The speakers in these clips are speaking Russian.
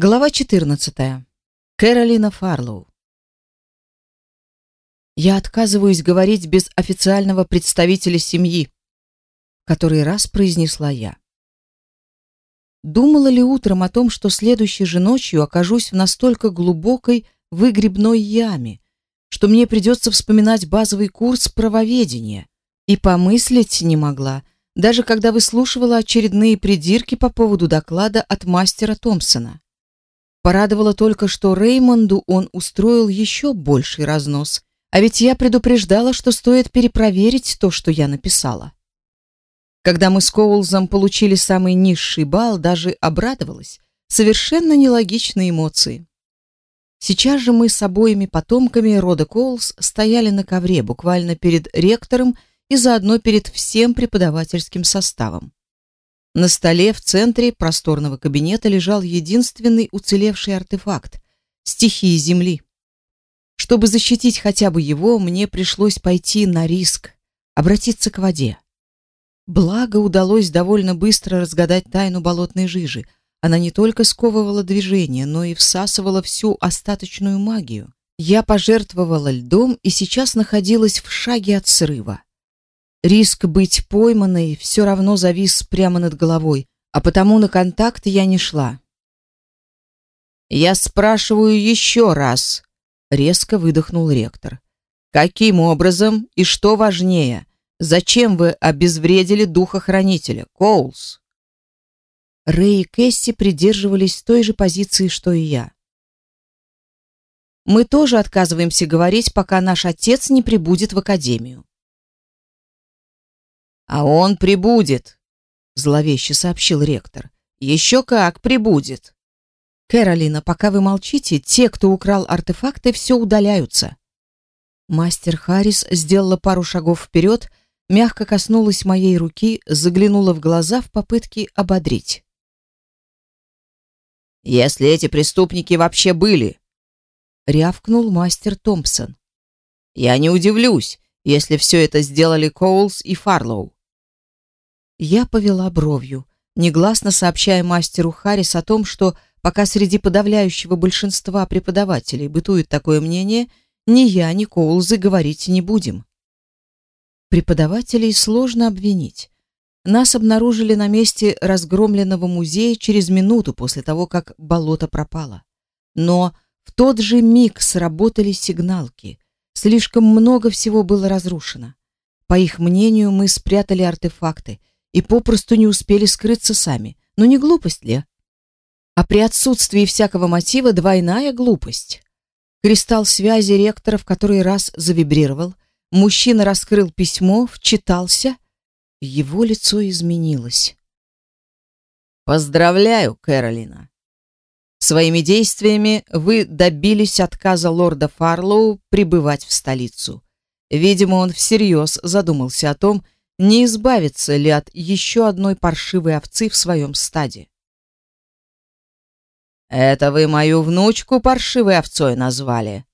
Глава 14. Кэролина Фарлоу. Я отказываюсь говорить без официального представителя семьи, который раз произнесла я. Думала ли утром о том, что следующей же ночью окажусь в настолько глубокой выгребной яме, что мне придется вспоминать базовый курс правоведения, и помыслить не могла, даже когда выслушивала очередные придирки по поводу доклада от мастера Томпсона. Порадовало только, что Реймонду он устроил еще больший разнос. А ведь я предупреждала, что стоит перепроверить то, что я написала. Когда мы с Коулзом получили самый низший балл, даже обрадовалась. Совершенно нелогичные эмоции. Сейчас же мы с обоими потомками рода Коулс стояли на ковре, буквально перед ректором и заодно перед всем преподавательским составом. На столе в центре просторного кабинета лежал единственный уцелевший артефакт стихии Земли. Чтобы защитить хотя бы его, мне пришлось пойти на риск, обратиться к воде. Благо удалось довольно быстро разгадать тайну болотной жижи. Она не только сковывала движение, но и всасывала всю остаточную магию. Я пожертвовала льдом и сейчас находилась в шаге от срыва. Риск быть пойманной все равно завис прямо над головой, а потому на контакт я не шла. «Я спрашиваю еще раз», — резко выдохнул ректор. «Каким образом и что важнее? Зачем вы обезвредили духохранителя, Коулс?» Рэй и Кэсси придерживались той же позиции, что и я. «Мы тоже отказываемся говорить, пока наш отец не прибудет в академию. А он прибудет, зловеще сообщил ректор. Еще как прибудет. Кэролина, пока вы молчите, те, кто украл артефакты, все удаляются. Мастер Харрис сделала пару шагов вперед, мягко коснулась моей руки, заглянула в глаза в попытке ободрить. Если эти преступники вообще были, рявкнул мастер Томпсон. Я не удивлюсь, если все это сделали Коулс и Фарлоу. Я повела бровью, негласно сообщая мастеру Харрис о том, что пока среди подавляющего большинства преподавателей бытует такое мнение, ни я, ни Коулзы говорить не будем. Преподавателей сложно обвинить. Нас обнаружили на месте разгромленного музея через минуту после того, как болото пропало. Но в тот же миг сработали сигналки. Слишком много всего было разрушено. По их мнению, мы спрятали артефакты, и попросту не успели скрыться сами. Но не глупость ли? А при отсутствии всякого мотива двойная глупость. Кристалл связи ректора в который раз завибрировал. Мужчина раскрыл письмо, вчитался. Его лицо изменилось. Поздравляю, Кэролина. Своими действиями вы добились отказа лорда Фарлоу прибывать в столицу. Видимо, он всерьез задумался о том, не избавиться ли от еще одной паршивой овцы в своем стаде. «Это вы мою внучку паршивой овцой назвали?»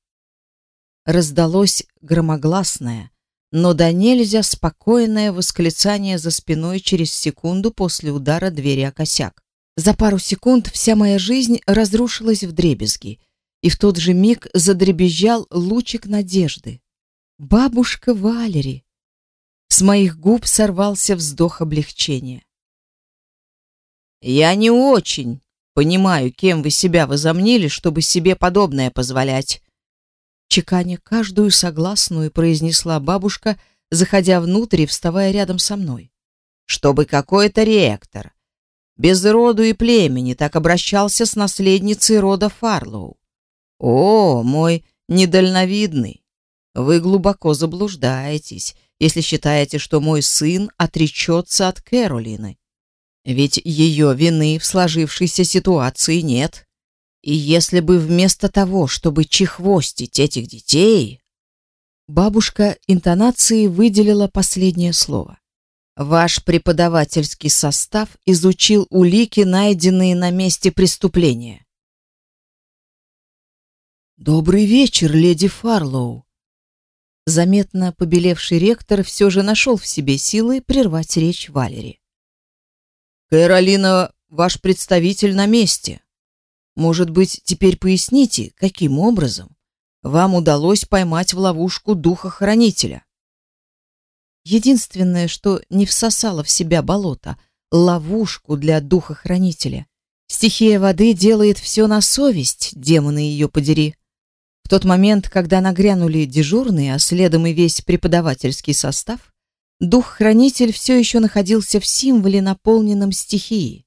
Раздалось громогласное, но до нельзя спокойное восклицание за спиной через секунду после удара двери о косяк. За пару секунд вся моя жизнь разрушилась в дребезги, и в тот же миг задребезжал лучик надежды. Бабушка Валери, с моих губ сорвался вздох облегчения. Я не очень понимаю, кем вы себя возомнили, чтобы себе подобное позволять. Чеканя каждую согласную произнесла бабушка, заходя внутрь и вставая рядом со мной. Чтобы какой-то ректор без роду и племени так обращался с наследницей рода Фарлоу. О, мой недальновидный, вы глубоко заблуждаетесь если считаете, что мой сын отречется от Кэролины. Ведь ее вины в сложившейся ситуации нет. И если бы вместо того, чтобы чехвостить этих детей... Бабушка интонацией выделила последнее слово. Ваш преподавательский состав изучил улики, найденные на месте преступления. Добрый вечер, леди Фарлоу, Заметно побелевший ректор все же нашел в себе силы прервать речь Валери. «Кэролина, ваш представитель на месте». Может быть, теперь поясните, каким образом вам удалось поймать в ловушку духа-хранителя? Единственное, что не всосало в себя болото — ловушку для духа-хранителя. Стихия воды делает все на совесть, демоны ее подери. В тот момент, когда нагрянули дежурные, а следом и весь преподавательский состав, дух-хранитель все еще находился в символе, наполненном стихией.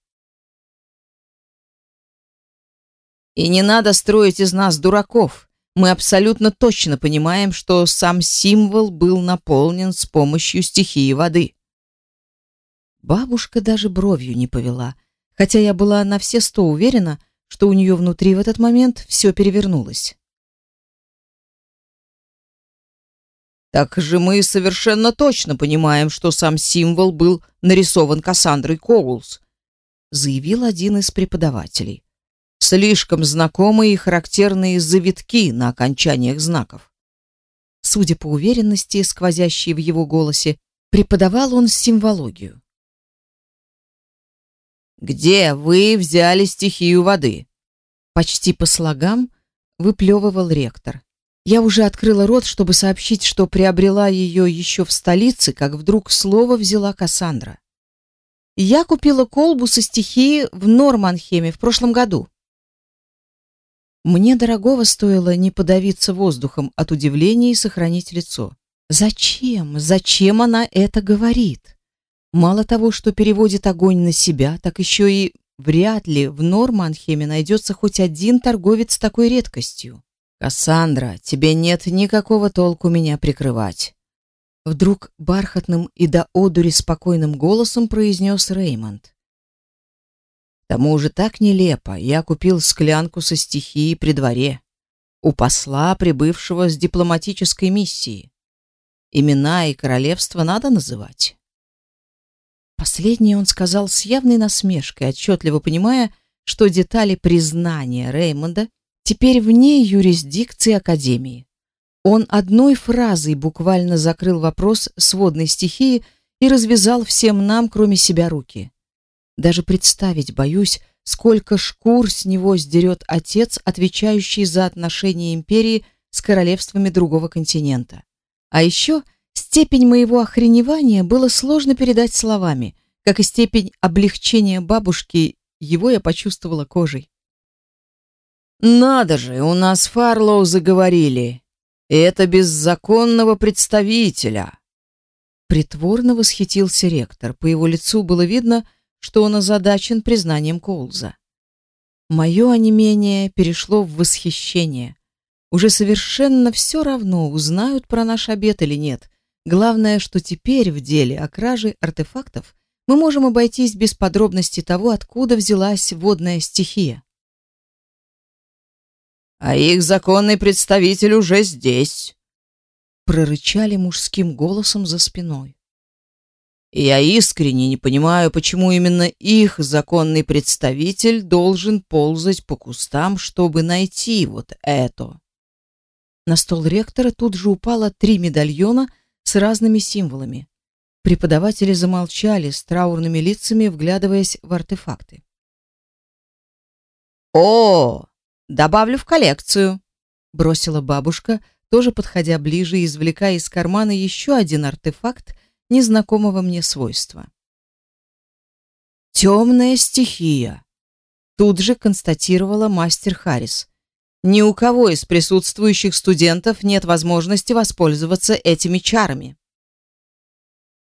И не надо строить из нас дураков. Мы абсолютно точно понимаем, что сам символ был наполнен с помощью стихии воды. Бабушка даже бровью не повела, хотя я была на все сто уверена, что у нее внутри в этот момент все перевернулось. Так же мы совершенно точно понимаем, что сам символ был нарисован Кассандрой Коулс, заявил один из преподавателей. Слишком знакомые и характерные завитки на окончаниях знаков. Судя по уверенности, сквозящей в его голосе, преподавал он символогию. Где вы взяли стихию воды? Почти по слогам выплевывал ректор. Я уже открыла рот, чтобы сообщить, что приобрела ее еще в столице, как вдруг слово взяла Кассандра. Я купила колбу со стихией в Норманхеме в прошлом году. Мне дорогого стоило не подавиться воздухом от удивления и сохранить лицо. Зачем? Зачем она это говорит? Мало того, что переводит огонь на себя, так еще и вряд ли в Норманхеме найдется хоть один торговец с такой редкостью. Кассандра, тебе нет никакого толку меня прикрывать. Вдруг бархатным и до одури спокойным голосом произнес Реймонд. Тому же так нелепо. Я купил склянку со стихией при дворе у посла, прибывшего с дипломатической миссии. Имена и королевства надо называть. Последнее он сказал с явной насмешкой, отчетливо понимая, что детали признания Реймонда теперь вне юрисдикции Академии. Он одной фразой буквально закрыл вопрос сводной стихии и развязал всем нам, кроме себя, руки. Даже представить боюсь, сколько шкур с него сдерет отец, отвечающий за отношения империи с королевствами другого континента. А еще степень моего охреневания было сложно передать словами, как и степень облегчения бабушки, его я почувствовала кожей. Надо же, у нас Фарлоу заговорили. Это беззаконного представителя. Притворно восхитился ректор. По его лицу было видно, что он озадачен признанием Коулза. Мое онемение перешло в восхищение. Уже совершенно все равно, узнают про наш обед или нет. Главное, что теперь в деле о краже артефактов мы можем обойтись без подробностей того, откуда взялась водная стихия. А их законный представитель уже здесь, прорычали мужским голосом за спиной. Я искренне не понимаю, почему именно их законный представитель должен ползать по кустам, чтобы найти вот это. На стол ректора тут же упало три медальона с разными символами. Преподаватели замолчали с траурными лицами, вглядываясь в артефакты. О, добавлю в коллекцию, бросила бабушка, тоже подходя ближе и извлекая из кармана еще один артефакт незнакомого мне свойства. «Темная стихия», — тут же констатировала мастер Харрис. «Ни у кого из присутствующих студентов нет возможности воспользоваться этими чарами».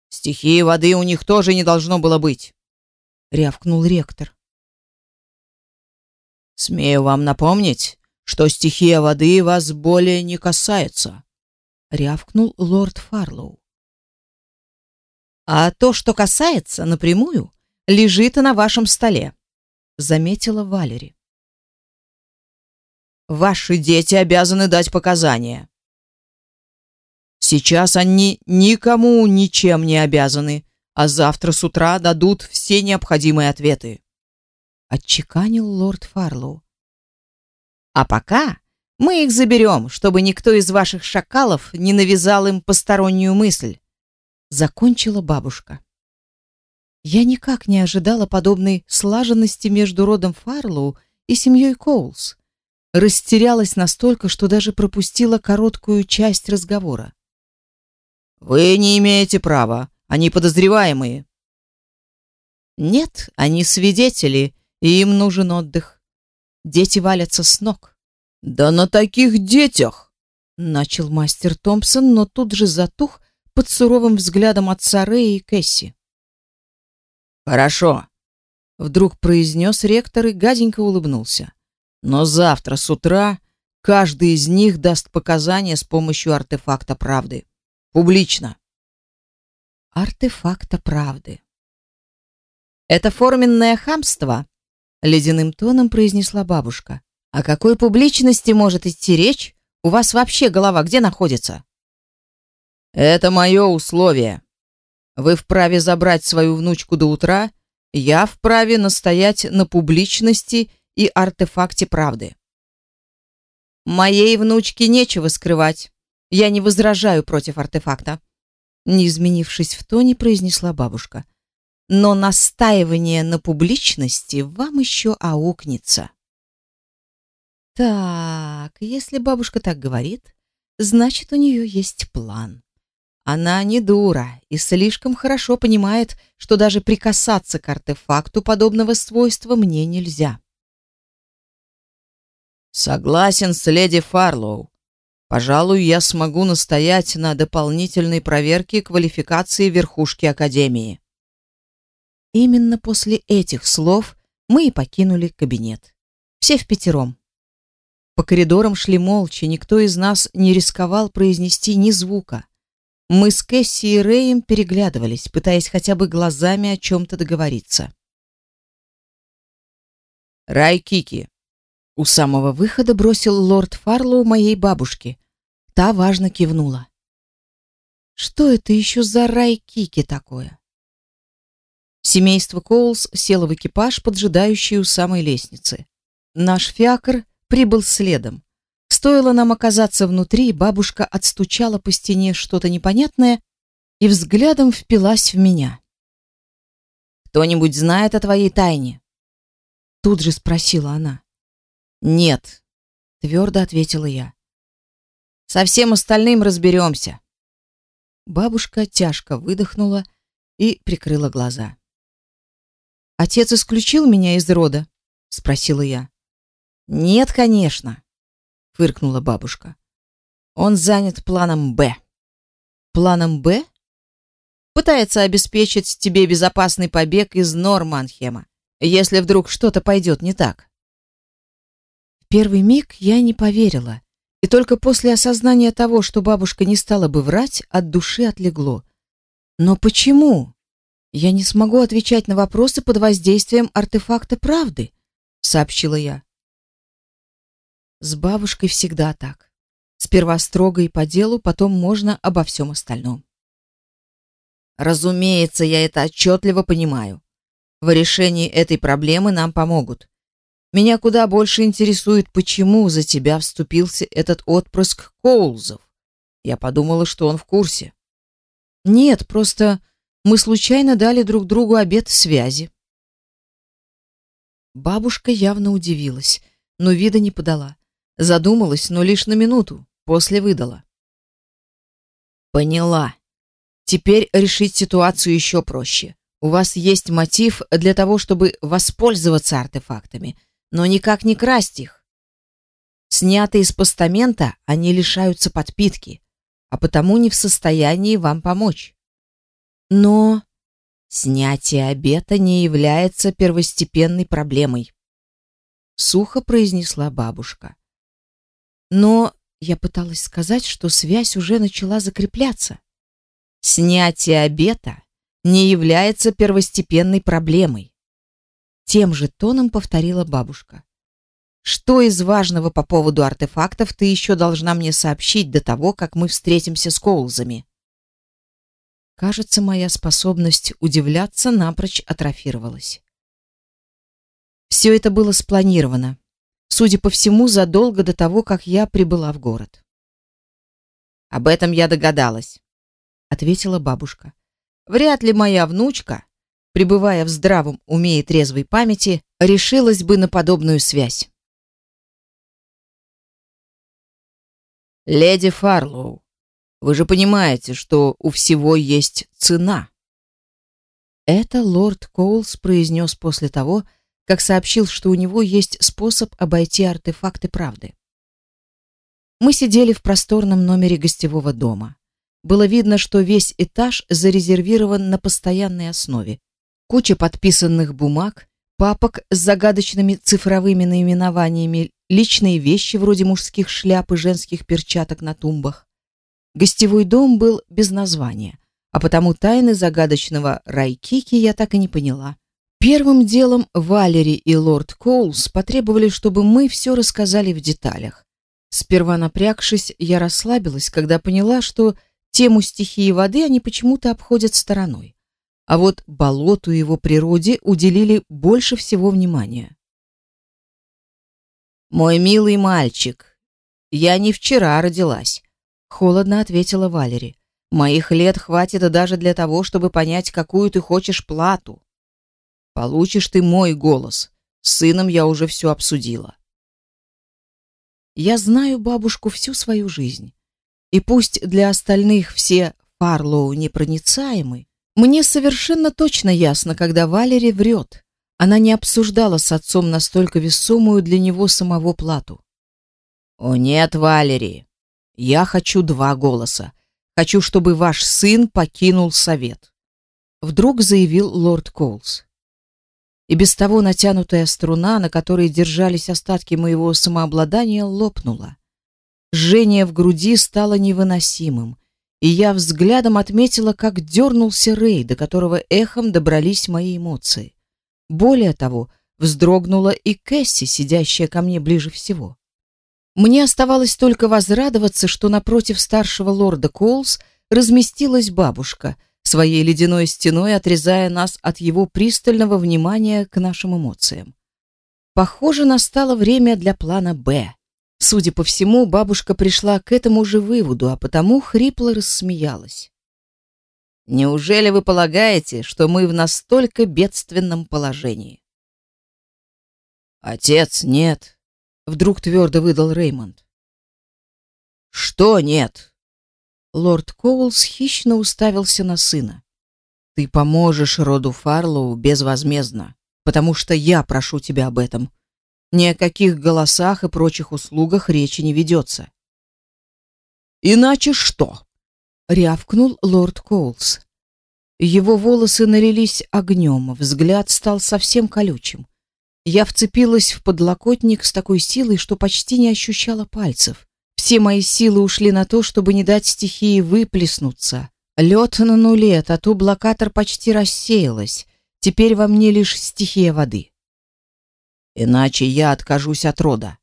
«Стихии воды у них тоже не должно было быть», — рявкнул ректор. «Смею вам напомнить, что стихия воды вас более не касается», — рявкнул лорд Фарлоу. А то, что касается напрямую, лежит на вашем столе, заметила Валери. Ваши дети обязаны дать показания. Сейчас они никому ничем не обязаны, а завтра с утра дадут все необходимые ответы, отчеканил лорд Фарлоу. А пока мы их заберем, чтобы никто из ваших шакалов не навязал им постороннюю мысль закончила бабушка. Я никак не ожидала подобной слаженности между родом Фарлоу и семьей Коулс. Растерялась настолько, что даже пропустила короткую часть разговора. «Вы не имеете права. Они подозреваемые». «Нет, они свидетели, им нужен отдых. Дети валятся с ног». «Да на таких детях!» Начал мастер Томпсон, но тут же затух под суровым взглядом отца Рэя и Кэсси. «Хорошо», — вдруг произнес ректор и гаденько улыбнулся. «Но завтра с утра каждый из них даст показания с помощью артефакта правды. Публично». «Артефакта правды». «Это форменное хамство», — ледяным тоном произнесла бабушка. «О какой публичности может идти речь? У вас вообще голова где находится?» «Это мое условие», вы вправе забрать свою внучку до утра, я вправе настоять на публичности и артефакте правды. Моей внучке нечего скрывать. Я не возражаю против артефакта. Не изменившись в тоне, произнесла бабушка. Но настаивание на публичности вам еще аукнется. Так, если бабушка так говорит, значит, у нее есть план. Она не дура и слишком хорошо понимает, что даже прикасаться к артефакту подобного свойства мне нельзя. Согласен с леди Фарлоу. Пожалуй, я смогу настоять на дополнительной проверке квалификации верхушки академии. Именно после этих слов мы и покинули кабинет. Все в пятером. По коридорам шли молча, никто из нас не рисковал произнести ни звука. Мы с Кэсси и Рэем переглядывались, пытаясь хотя бы глазами о чем-то договориться. Рай Кики. У самого выхода бросил лорд Фарлоу моей бабушке. Та важно кивнула. Что это еще за рай Кики такое? Семейство Коулс село в экипаж, поджидающий у самой лестницы. Наш фиакр прибыл следом. Стоило нам оказаться внутри, бабушка отстучала по стене что-то непонятное и взглядом впилась в меня. «Кто-нибудь знает о твоей тайне?» Тут же спросила она. «Нет», — твердо ответила я. «Со всем остальным разберемся». Бабушка тяжко выдохнула и прикрыла глаза. «Отец исключил меня из рода?» — спросила я. «Нет, конечно», фыркнула бабушка. Он занят планом Б. Планом Б? Пытается обеспечить тебе безопасный побег из Норманхема, если вдруг что-то пойдет не так. В первый миг я не поверила, и только после осознания того, что бабушка не стала бы врать, от души отлегло. Но почему? Я не смогу отвечать на вопросы под воздействием артефакта правды, сообщила я. С бабушкой всегда так. Сперва строго и по делу, потом можно обо всем остальном. Разумеется, я это отчетливо понимаю. В решении этой проблемы нам помогут. Меня куда больше интересует, почему за тебя вступился этот отпрыск Коулзов. Я подумала, что он в курсе. Нет, просто мы случайно дали друг другу обет связи. Бабушка явно удивилась, но вида не подала. Задумалась, но лишь на минуту, после выдала. Поняла. Теперь решить ситуацию еще проще. У вас есть мотив для того, чтобы воспользоваться артефактами, но никак не красть их. Снятые из постамента, они лишаются подпитки, а потому не в состоянии вам помочь. Но снятие обета не является первостепенной проблемой, сухо произнесла бабушка. Но я пыталась сказать, что связь уже начала закрепляться. Снятие обета не является первостепенной проблемой. Тем же тоном повторила бабушка. Что из важного по поводу артефактов ты еще должна мне сообщить до того, как мы встретимся с Коулзами? Кажется, моя способность удивляться напрочь атрофировалась. Все это было спланировано, судя по всему, задолго до того, как я прибыла в город. Об этом я догадалась, ответила бабушка. Вряд ли моя внучка, пребывая в здравом уме и трезвой памяти, решилась бы на подобную связь. Леди Фарлоу, вы же понимаете, что у всего есть цена. Это лорд Коулс произнес после того, как сообщил, что у него есть способ обойти артефакты правды. Мы сидели в просторном номере гостевого дома. Было видно, что весь этаж зарезервирован на постоянной основе. Куча подписанных бумаг, папок с загадочными цифровыми наименованиями, личные вещи вроде мужских шляп и женских перчаток на тумбах. Гостевой дом был без названия, а потому тайны загадочного Райкики я так и не поняла. Первым делом Валери и лорд Коулс потребовали, чтобы мы все рассказали в деталях. Сперва напрягшись, я расслабилась, когда поняла, что тему стихии воды они почему-то обходят стороной. А вот болоту и его природе уделили больше всего внимания. «Мой милый мальчик, я не вчера родилась», — холодно ответила Валери. «Моих лет хватит даже для того, чтобы понять, какую ты хочешь плату. Получишь ты мой голос. С сыном я уже все обсудила. Я знаю бабушку всю свою жизнь. И пусть для остальных все Фарлоу непроницаемы, мне совершенно точно ясно, когда Валери врет. Она не обсуждала с отцом настолько весомую для него самого плату. О нет, Валери. Я хочу два голоса. Хочу, чтобы ваш сын покинул совет, вдруг заявил лорд Коулс и без того натянутая струна, на которой держались остатки моего самообладания, лопнула. Жжение в груди стало невыносимым, и я взглядом отметила, как дернулся Рэй, до которого эхом добрались мои эмоции. Более того, вздрогнула и Кэсси, сидящая ко мне ближе всего. Мне оставалось только возрадоваться, что напротив старшего лорда Коулс разместилась бабушка — своей ледяной стеной отрезая нас от его пристального внимания к нашим эмоциям. Похоже, настало время для плана «Б». Судя по всему, бабушка пришла к этому же выводу, а потому хрипло рассмеялась. «Неужели вы полагаете, что мы в настолько бедственном положении?» «Отец, нет», — вдруг твердо выдал Реймонд. «Что нет?» Лорд Коулс хищно уставился на сына. Ты поможешь роду Фарлоу безвозмездно, потому что я прошу тебя об этом. Ни о каких голосах и прочих услугах речи не ведется. Иначе что? рявкнул лорд Коулс. Его волосы налились огнем, взгляд стал совсем колючим. Я вцепилась в подлокотник с такой силой, что почти не ощущала пальцев. Все мои силы ушли на то, чтобы не дать стихии выплеснуться. Лед на нуле, тату-блокатор почти рассеялась. Теперь во мне лишь стихия воды. Иначе я откажусь от рода.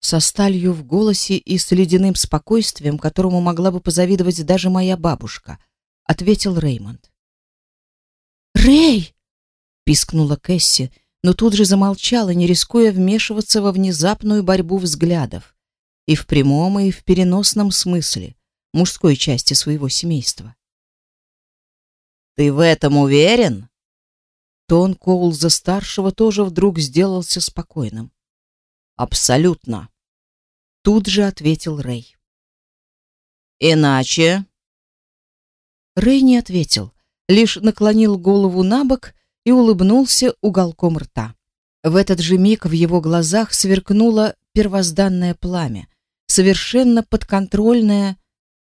Со сталью в голосе и с ледяным спокойствием, которому могла бы позавидовать даже моя бабушка, ответил Реймонд. «Рэй!» — пискнула Кэсси, но тут же замолчала, не рискуя вмешиваться во внезапную борьбу взглядов и в прямом, и в переносном смысле мужской части своего семейства. Ты в этом уверен? Тон Коулза старшего тоже вдруг сделался спокойным. Абсолютно, тут же ответил Рэй. Иначе Рэй не ответил, лишь наклонил голову набок и улыбнулся уголком рта. В этот же миг в его глазах сверкнуло первозданное пламя, совершенно подконтрольная,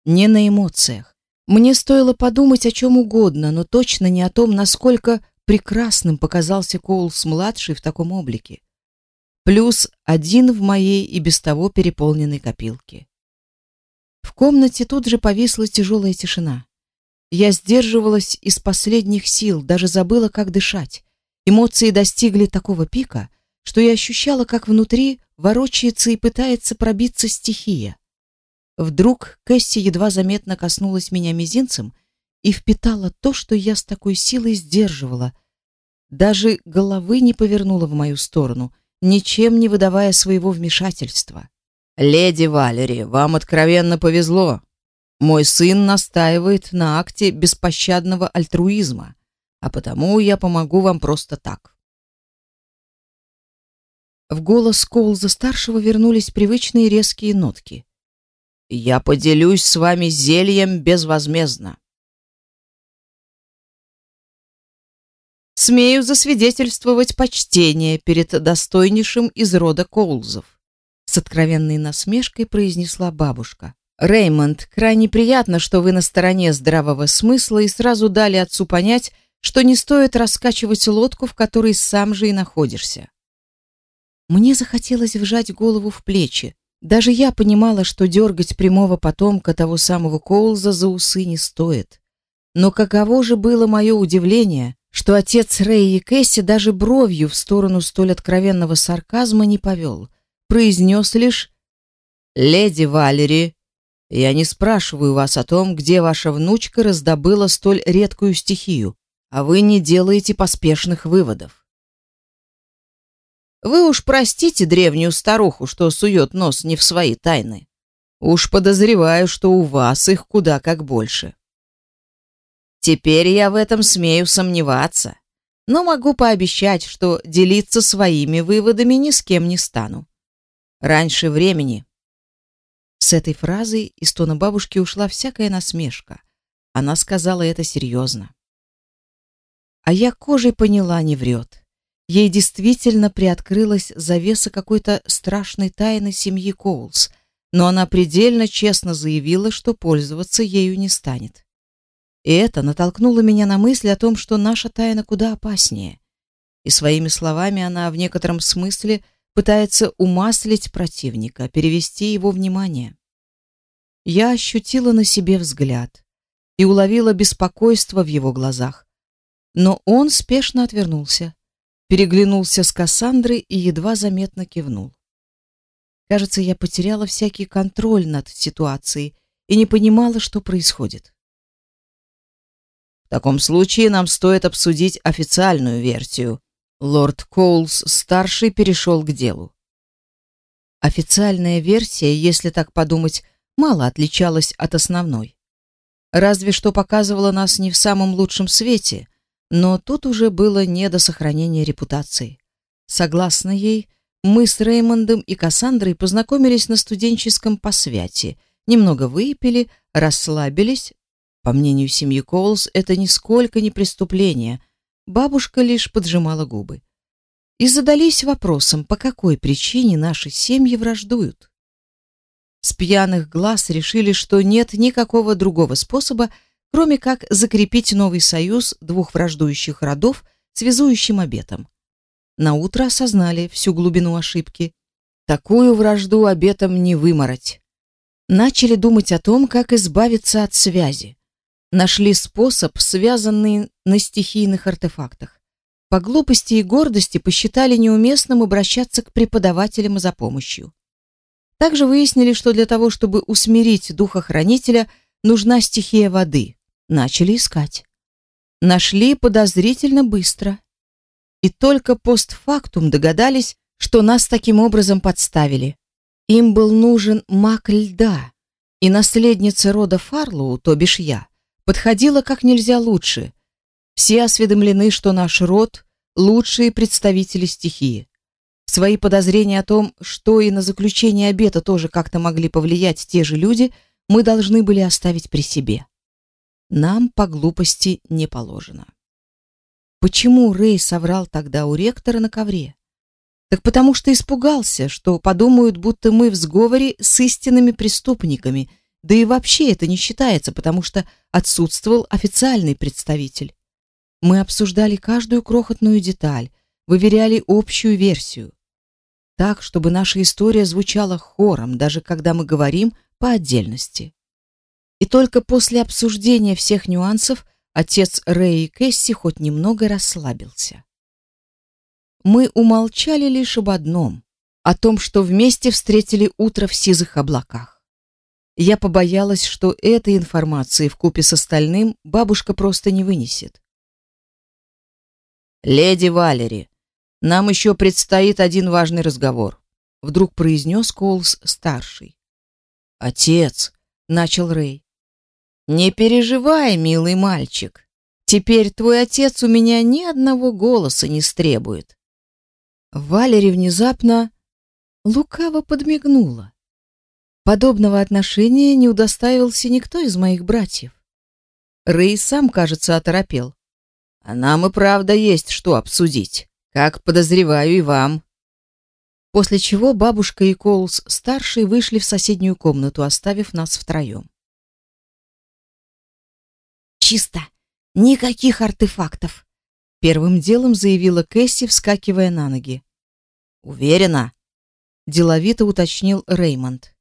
не на эмоциях. Мне стоило подумать о чем угодно, но точно не о том, насколько прекрасным показался Коулс-младший в таком облике. Плюс один в моей и без того переполненной копилке. В комнате тут же повисла тяжелая тишина. Я сдерживалась из последних сил, даже забыла, как дышать. Эмоции достигли такого пика, что я ощущала, как внутри ворочается и пытается пробиться стихия. Вдруг Кэсси едва заметно коснулась меня мизинцем и впитала то, что я с такой силой сдерживала. Даже головы не повернула в мою сторону, ничем не выдавая своего вмешательства. «Леди Валери, вам откровенно повезло. Мой сын настаивает на акте беспощадного альтруизма, а потому я помогу вам просто так. В голос Коулза-старшего вернулись привычные резкие нотки. «Я поделюсь с вами зельем безвозмездно». «Смею засвидетельствовать почтение перед достойнейшим из рода Коулзов», с откровенной насмешкой произнесла бабушка. «Реймонд, крайне приятно, что вы на стороне здравого смысла и сразу дали отцу понять, что не стоит раскачивать лодку, в которой сам же и находишься. Мне захотелось вжать голову в плечи. Даже я понимала, что дергать прямого потомка того самого Коулза за усы не стоит. Но каково же было мое удивление, что отец Рэй и Кэсси даже бровью в сторону столь откровенного сарказма не повел. Произнес лишь «Леди Валери, я не спрашиваю вас о том, где ваша внучка раздобыла столь редкую стихию, а вы не делаете поспешных выводов. Вы уж простите древнюю старуху, что сует нос не в свои тайны. Уж подозреваю, что у вас их куда как больше. Теперь я в этом смею сомневаться, но могу пообещать, что делиться своими выводами ни с кем не стану. Раньше времени. С этой фразой из тона бабушки ушла всякая насмешка. Она сказала это серьезно. А я кожей поняла, не врет. Ей действительно приоткрылась завеса какой-то страшной тайны семьи Коулс, но она предельно честно заявила, что пользоваться ею не станет. И это натолкнуло меня на мысль о том, что наша тайна куда опаснее. И своими словами она в некотором смысле пытается умаслить противника, перевести его внимание. Я ощутила на себе взгляд и уловила беспокойство в его глазах, но он спешно отвернулся переглянулся с Кассандрой и едва заметно кивнул. Кажется, я потеряла всякий контроль над ситуацией и не понимала, что происходит. В таком случае нам стоит обсудить официальную версию. Лорд Коулс старший перешел к делу. Официальная версия, если так подумать, мало отличалась от основной. Разве что показывала нас не в самом лучшем свете, но тут уже было не до сохранения репутации. Согласно ей, мы с Реймондом и Кассандрой познакомились на студенческом посвяти, немного выпили, расслабились. По мнению семьи Коулс, это нисколько не преступление. Бабушка лишь поджимала губы. И задались вопросом, по какой причине наши семьи враждуют. С пьяных глаз решили, что нет никакого другого способа кроме как закрепить новый союз двух враждующих родов связующим обетом. На утро осознали всю глубину ошибки. Такую вражду обетом не вымороть. Начали думать о том, как избавиться от связи. Нашли способ, связанный на стихийных артефактах. По глупости и гордости посчитали неуместным обращаться к преподавателям за помощью. Также выяснили, что для того, чтобы усмирить духохранителя, нужна стихия воды. Начали искать. Нашли подозрительно быстро. И только постфактум догадались, что нас таким образом подставили. Им был нужен маг льда, и наследница рода Фарлоу, то бишь я, подходила как нельзя лучше. Все осведомлены, что наш род — лучшие представители стихии. Свои подозрения о том, что и на заключение обета тоже как-то могли повлиять те же люди, мы должны были оставить при себе нам по глупости не положено. Почему Рэй соврал тогда у ректора на ковре? Так потому что испугался, что подумают, будто мы в сговоре с истинными преступниками, да и вообще это не считается, потому что отсутствовал официальный представитель. Мы обсуждали каждую крохотную деталь, выверяли общую версию. Так, чтобы наша история звучала хором, даже когда мы говорим по отдельности. И только после обсуждения всех нюансов отец Рэй и Кэсси хоть немного расслабился. Мы умолчали лишь об одном, о том, что вместе встретили утро в сизых облаках. Я побоялась, что этой информации в купе с остальным бабушка просто не вынесет. Леди Валери, нам еще предстоит один важный разговор, вдруг произнес Коулс старший. Отец, начал Рэй. Не переживай, милый мальчик. Теперь твой отец у меня ни одного голоса не стребует. Валери внезапно лукаво подмигнула. Подобного отношения не удостаивался никто из моих братьев. Рэй сам, кажется, оторопел. А нам и правда есть что обсудить, как подозреваю и вам. После чего бабушка и Коулс старший вышли в соседнюю комнату, оставив нас втроем. Чисто. Никаких артефактов, первым делом заявила Кэсси, вскакивая на ноги. Уверена? деловито уточнил Реймонд.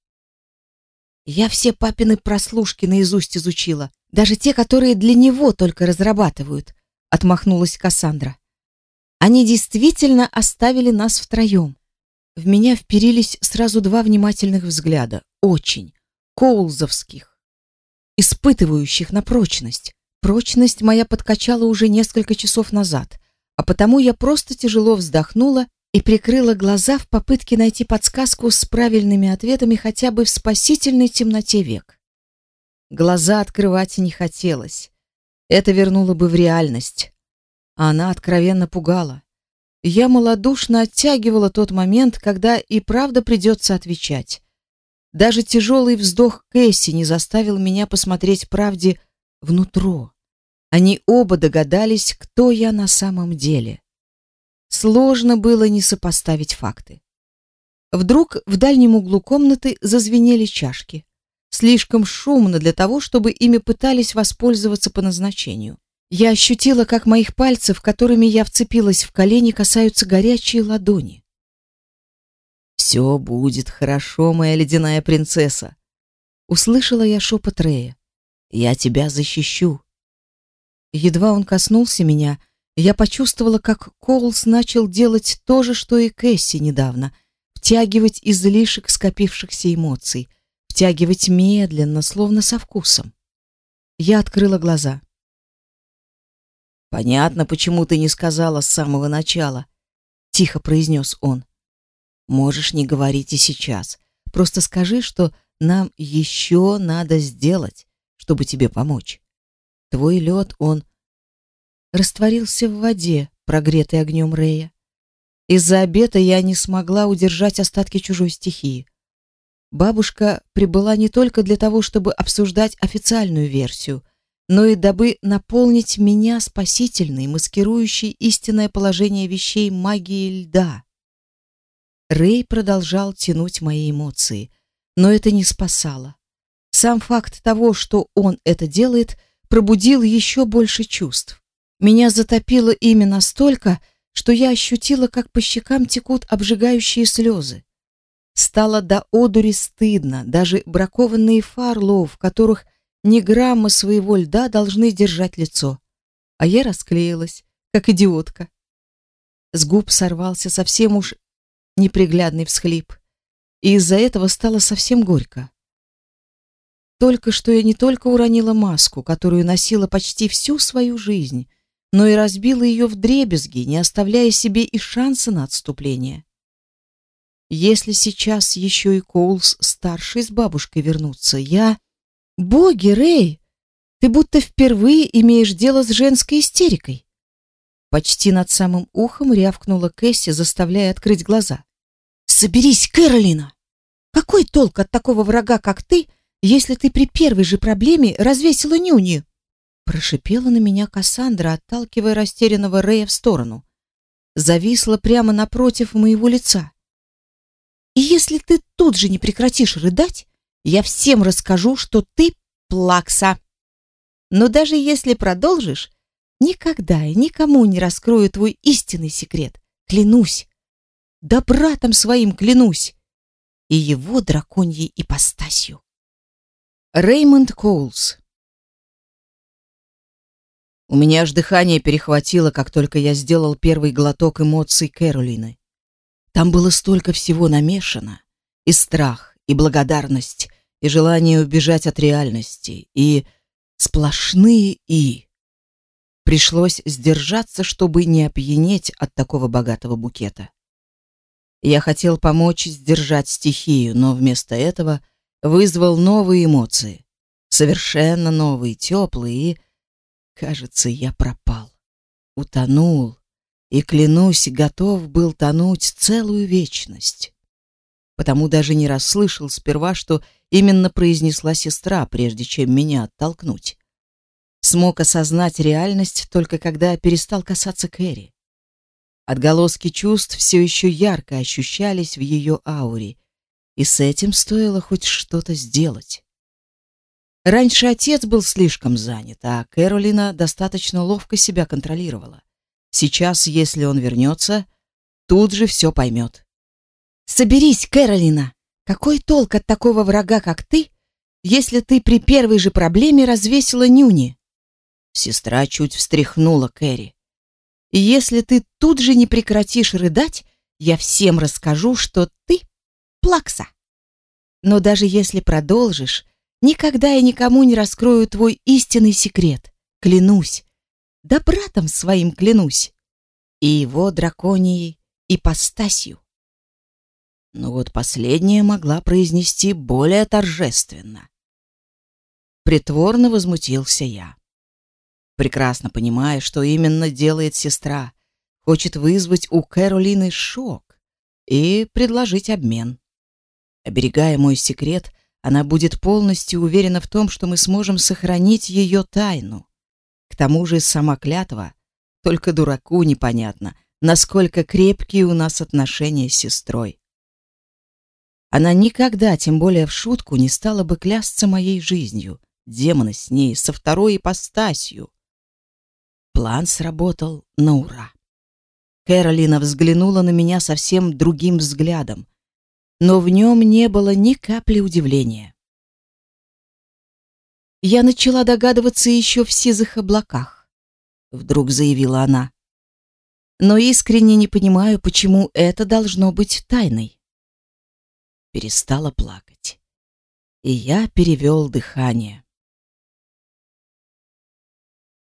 Я все папины прослушки наизусть изучила, даже те, которые для него только разрабатывают, отмахнулась Кассандра. Они действительно оставили нас втроем. В меня вперились сразу два внимательных взгляда, очень коулзовских, испытывающих на прочность. Прочность моя подкачала уже несколько часов назад, а потому я просто тяжело вздохнула и прикрыла глаза в попытке найти подсказку с правильными ответами хотя бы в спасительной темноте век. Глаза открывать не хотелось. Это вернуло бы в реальность. А она откровенно пугала. Я малодушно оттягивала тот момент, когда и правда придется отвечать. Даже тяжелый вздох Кэсси не заставил меня посмотреть правде внутрь. Они оба догадались, кто я на самом деле. Сложно было не сопоставить факты. Вдруг в дальнем углу комнаты зазвенели чашки. Слишком шумно для того, чтобы ими пытались воспользоваться по назначению. Я ощутила, как моих пальцев, которыми я вцепилась в колени, касаются горячие ладони. «Все будет хорошо, моя ледяная принцесса!» Услышала я шепот Рея. «Я тебя защищу!» Едва он коснулся меня, я почувствовала, как Коулс начал делать то же, что и Кэсси недавно, втягивать излишек скопившихся эмоций, втягивать медленно, словно со вкусом. Я открыла глаза. Понятно, почему ты не сказала с самого начала, тихо произнес он. Можешь не говорить и сейчас. Просто скажи, что нам еще надо сделать, чтобы тебе помочь. Твой лед, он растворился в воде, прогретой огнем Рея. Из-за обета я не смогла удержать остатки чужой стихии. Бабушка прибыла не только для того, чтобы обсуждать официальную версию, но и дабы наполнить меня спасительной, маскирующей истинное положение вещей магией льда. Рэй продолжал тянуть мои эмоции, но это не спасало. Сам факт того, что он это делает – пробудил еще больше чувств. Меня затопило ими настолько, что я ощутила, как по щекам текут обжигающие слезы. Стало до одури стыдно, даже бракованные фарлоу, в которых ни грамма своего льда должны держать лицо. А я расклеилась, как идиотка. С губ сорвался совсем уж неприглядный всхлип, и из-за этого стало совсем горько. Только что я не только уронила маску, которую носила почти всю свою жизнь, но и разбила ее вдребезги, не оставляя себе и шанса на отступление. Если сейчас еще и Коулс старший с бабушкой вернутся, я... Боги, Рэй! Ты будто впервые имеешь дело с женской истерикой. Почти над самым ухом рявкнула Кэсси, заставляя открыть глаза. Соберись, Кэролина! Какой толк от такого врага, как ты, — если ты при первой же проблеме развесила нюни?» Прошипела на меня Кассандра, отталкивая растерянного Рэя в сторону. Зависла прямо напротив моего лица. «И если ты тут же не прекратишь рыдать, я всем расскажу, что ты плакса. Но даже если продолжишь, никогда и никому не раскрою твой истинный секрет. Клянусь. Да братом своим клянусь. И его драконьей ипостасью. Реймонд Коулс У меня аж дыхание перехватило, как только я сделал первый глоток эмоций Кэролины. Там было столько всего намешано. И страх, и благодарность, и желание убежать от реальности, и сплошные «и». Пришлось сдержаться, чтобы не опьянеть от такого богатого букета. Я хотел помочь сдержать стихию, но вместо этого — вызвал новые эмоции, совершенно новые, теплые, и, кажется, я пропал, утонул, и, клянусь, готов был тонуть целую вечность. Потому даже не расслышал сперва, что именно произнесла сестра, прежде чем меня оттолкнуть. Смог осознать реальность только когда перестал касаться Кэрри. Отголоски чувств все еще ярко ощущались в ее ауре, и с этим стоило хоть что-то сделать. Раньше отец был слишком занят, а Кэролина достаточно ловко себя контролировала. Сейчас, если он вернется, тут же все поймет. «Соберись, Кэролина! Какой толк от такого врага, как ты, если ты при первой же проблеме развесила нюни?» Сестра чуть встряхнула Кэрри. «Если ты тут же не прекратишь рыдать, я всем расскажу, что ты плакса. Но даже если продолжишь, никогда я никому не раскрою твой истинный секрет. Клянусь. Да братом своим клянусь. И его драконией ипостасью. Но вот последняя могла произнести более торжественно. Притворно возмутился я. Прекрасно понимая, что именно делает сестра, хочет вызвать у Кэролины шок и предложить обмен. Оберегая мой секрет, она будет полностью уверена в том, что мы сможем сохранить ее тайну. К тому же сама клятва, только дураку непонятно, насколько крепкие у нас отношения с сестрой. Она никогда, тем более в шутку, не стала бы клясться моей жизнью, демона с ней, со второй ипостасью. План сработал на ура. Кэролина взглянула на меня совсем другим взглядом, но в нем не было ни капли удивления. «Я начала догадываться еще в сизых облаках», — вдруг заявила она. «Но искренне не понимаю, почему это должно быть тайной». Перестала плакать. И я перевел дыхание.